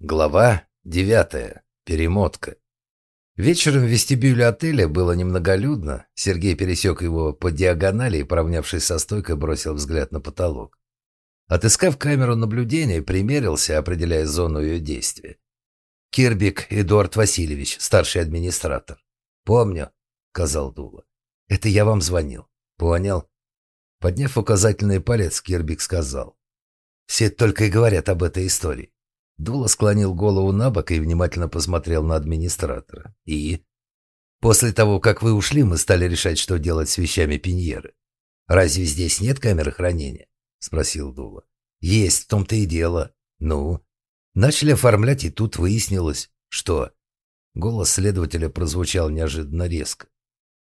Глава девятая. Перемотка. Вечером в вестибюле отеля было немноголюдно. Сергей пересек его по диагонали и, поравнявшись со стойкой, бросил взгляд на потолок. Отыскав камеру наблюдения, примерился, определяя зону ее действия. «Кирбик Эдуард Васильевич, старший администратор». «Помню», — сказал Дула. «Это я вам звонил». «Понял». Подняв указательный палец, Кирбик сказал. «Все только и говорят об этой истории. Дула склонил голову на бок и внимательно посмотрел на администратора. «И?» «После того, как вы ушли, мы стали решать, что делать с вещами Пиньеры. Разве здесь нет камеры хранения?» — спросил Дула. «Есть, в том-то и дело. Ну?» Начали оформлять, и тут выяснилось, что... Голос следователя прозвучал неожиданно резко.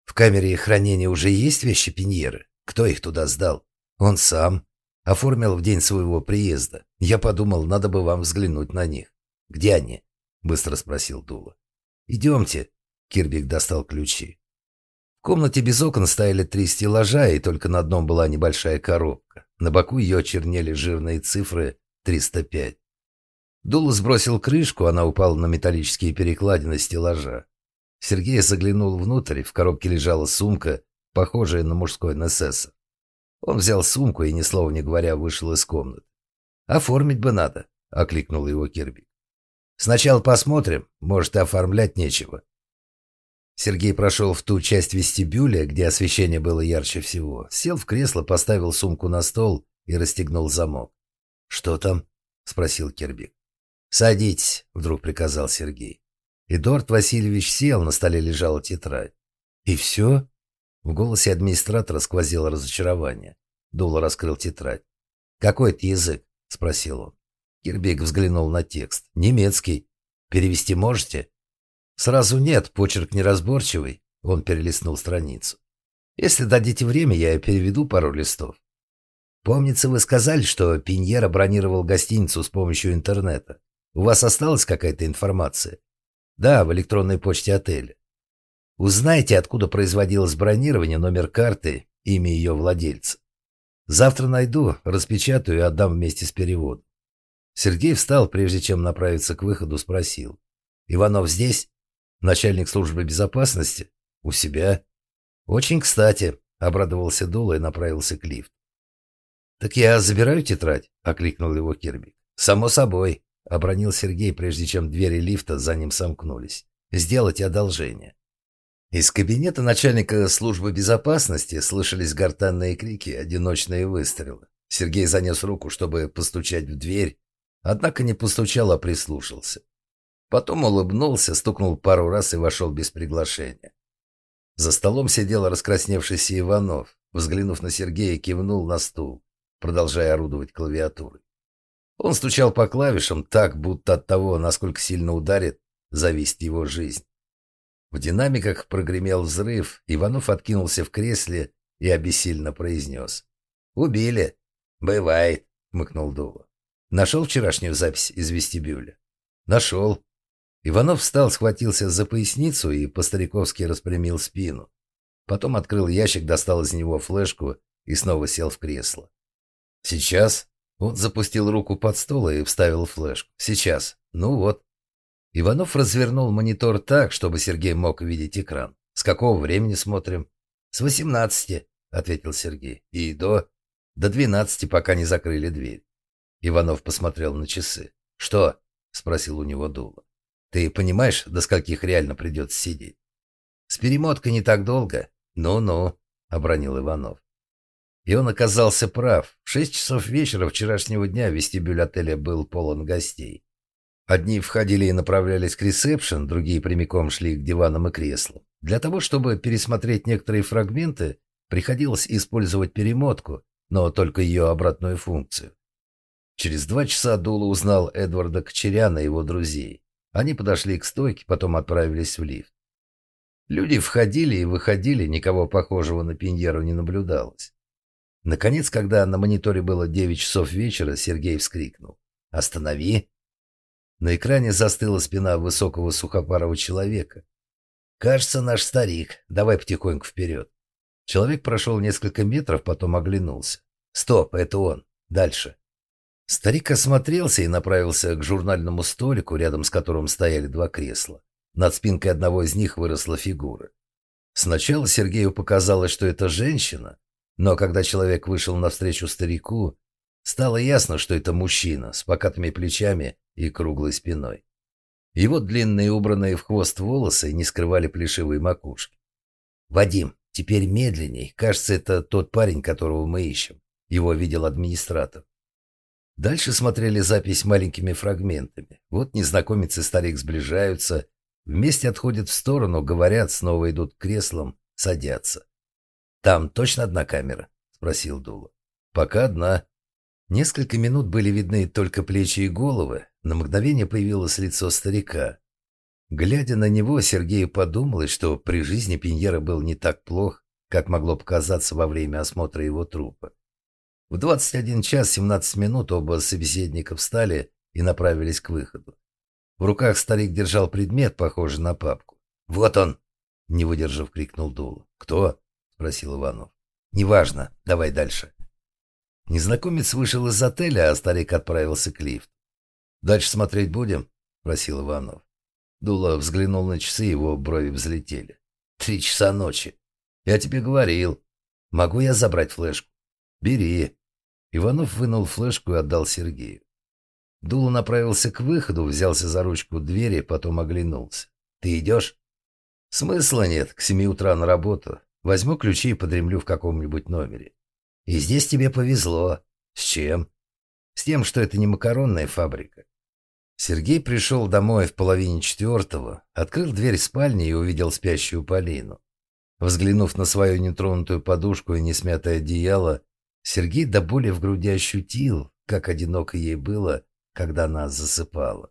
«В камере хранения уже есть вещи Пиньеры? Кто их туда сдал? Он сам. Оформил в день своего приезда. Я подумал, надо бы вам взглянуть на них. Где они? Быстро спросил Дула. Идемте. Кирбик достал ключи. В комнате без окон стояли три стеллажа, и только на одном была небольшая коробка. На боку ее чернели жирные цифры 305. Дула сбросил крышку, она упала на металлические перекладины стеллажа. Сергей заглянул внутрь, в коробке лежала сумка, похожая на мужской НСС. Он взял сумку и, ни слова не говоря, вышел из комнаты. «Оформить бы надо», — окликнул его Кирби. «Сначала посмотрим, может, оформлять нечего». Сергей прошел в ту часть вестибюля, где освещение было ярче всего, сел в кресло, поставил сумку на стол и расстегнул замок. «Что там?» — спросил Кирбик. «Садитесь», — вдруг приказал Сергей. Эдуард Васильевич сел, на столе лежала тетрадь. «И все?» В голосе администратора сквозило разочарование. Дула раскрыл тетрадь. «Какой это язык?» — спросил он. Кирбек взглянул на текст. «Немецкий. Перевести можете?» «Сразу нет, почерк неразборчивый». Он перелистнул страницу. «Если дадите время, я переведу пару листов». «Помнится, вы сказали, что Пиньера бронировал гостиницу с помощью интернета. У вас осталась какая-то информация?» «Да, в электронной почте отеля. Узнайте, откуда производилось бронирование, номер карты, имя ее владельца. Завтра найду, распечатаю и отдам вместе с переводом. Сергей встал, прежде чем направиться к выходу, спросил. «Иванов здесь? Начальник службы безопасности? У себя?» «Очень кстати», — обрадовался Дула и направился к лифту. «Так я забираю тетрадь?» — окликнул его Кирбик. «Само собой», — обронил Сергей, прежде чем двери лифта за ним сомкнулись. «Сделайте одолжение». Из кабинета начальника службы безопасности слышались гортанные крики, одиночные выстрелы. Сергей занес руку, чтобы постучать в дверь, однако не постучал, а прислушался. Потом улыбнулся, стукнул пару раз и вошел без приглашения. За столом сидел раскрасневшийся Иванов. Взглянув на Сергея, кивнул на стул, продолжая орудовать клавиатурой. Он стучал по клавишам так, будто от того, насколько сильно ударит, зависит его жизнь. В динамиках прогремел взрыв, Иванов откинулся в кресле и обессильно произнес. «Убили». «Бывает», — хмыкнул Дула. «Нашел вчерашнюю запись из вестибюля?» «Нашел». Иванов встал, схватился за поясницу и по-стариковски распрямил спину. Потом открыл ящик, достал из него флешку и снова сел в кресло. «Сейчас?» Он запустил руку под стол и вставил флешку. «Сейчас. Ну вот». Иванов развернул монитор так, чтобы Сергей мог видеть экран. «С какого времени смотрим?» «С восемнадцати», — ответил Сергей. «И до...» «До двенадцати, пока не закрыли дверь». Иванов посмотрел на часы. «Что?» — спросил у него Дула. «Ты понимаешь, до скольких реально придется сидеть?» «С перемоткой не так долго». «Ну-ну», — обронил Иванов. И он оказался прав. В шесть часов вечера вчерашнего дня вестибюль отеля был полон гостей. Одни входили и направлялись к ресепшн, другие прямиком шли к диванам и креслам. Для того, чтобы пересмотреть некоторые фрагменты, приходилось использовать перемотку, но только ее обратную функцию. Через два часа Дула узнал Эдварда Кочеряна и его друзей. Они подошли к стойке, потом отправились в лифт. Люди входили и выходили, никого похожего на Пиньеру не наблюдалось. Наконец, когда на мониторе было 9 часов вечера, Сергей вскрикнул. «Останови!» На экране застыла спина высокого сухопарого человека. «Кажется, наш старик. Давай потихоньку вперед». Человек прошел несколько метров, потом оглянулся. «Стоп, это он. Дальше». Старик осмотрелся и направился к журнальному столику, рядом с которым стояли два кресла. Над спинкой одного из них выросла фигура. Сначала Сергею показалось, что это женщина, но когда человек вышел навстречу старику, стало ясно, что это мужчина с покатыми плечами и круглой спиной. Его длинные убранные в хвост волосы не скрывали плешивые макушки. «Вадим, теперь медленней. Кажется, это тот парень, которого мы ищем. Его видел администратор». Дальше смотрели запись маленькими фрагментами. Вот незнакомец и старик сближаются, вместе отходят в сторону, говорят, снова идут к креслам, садятся. «Там точно одна камера?» — спросил Дула. «Пока одна. Несколько минут были видны только плечи и головы. На мгновение появилось лицо старика. Глядя на него, Сергею подумалось, что при жизни Пиньера был не так плох, как могло показаться во время осмотра его трупа. В 21 час 17 минут оба собеседника встали и направились к выходу. В руках старик держал предмет, похожий на папку. «Вот он!» — не выдержав, крикнул Дула. «Кто?» — спросил Иванов. «Неважно. Давай дальше». Незнакомец вышел из отеля, а старик отправился к лифту. «Дальше смотреть будем?» — просил Иванов. Дула взглянул на часы, его брови взлетели. «Три часа ночи. Я тебе говорил. Могу я забрать флешку?» «Бери». Иванов вынул флешку и отдал Сергею. Дула направился к выходу, взялся за ручку двери, потом оглянулся. «Ты идешь?» «Смысла нет. К семи утра на работу. Возьму ключи и подремлю в каком-нибудь номере. И здесь тебе повезло. С чем? С тем, что это не макаронная фабрика. Сергей пришел домой в половине четвертого, открыл дверь спальни и увидел спящую Полину. Взглянув на свою нетронутую подушку и несмятое одеяло, Сергей до боли в груди ощутил, как одиноко ей было, когда она засыпала.